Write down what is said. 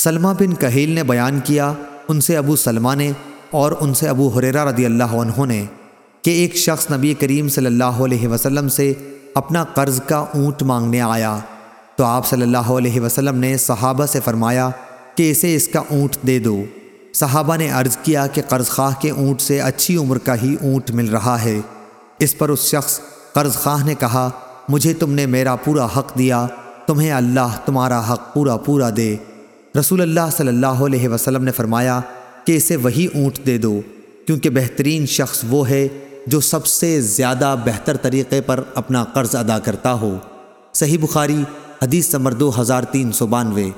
سلمہ بن کہیل نے بیان کیا ان سے ابو سلمہ نے اور ان سے ابو حریرہ رضی اللہ عنہ نے کہ ایک شخص نبی کریم صلی اللہ علیہ وسلم سے اپنا قرض کا اونٹ مانگنے آیا۔ تو آپ صلی اللہ علیہ وسلم نے صحابہ سے فرمایا کہ اسے اس کا اونٹ دے دو۔ صحابہ نے عرض کیا کہ قرض خواہ کے اونٹ سے اچھی عمر کا ہی اونٹ مل رہا ہے۔ اس پر اس شخص قرض خواہ نے کہا، مجھے تم نے میرا پورا حق دیا، تمہیں اللہ تمہارا حق پورا پورا دے۔ رسول اللہ صلی اللہ علیہ وسلم نے فرمایا کہ اسے وہی اونٹ دے دو، کیونکہ بہترین شخص وہ ہے جو سب سے زیادہ بہتر طریقے پر اپنا قرض ادا کرتا ہو۔ صحیح بخاری، حدیث نمبر دو ہزار تین سو بانوے۔